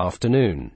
afternoon.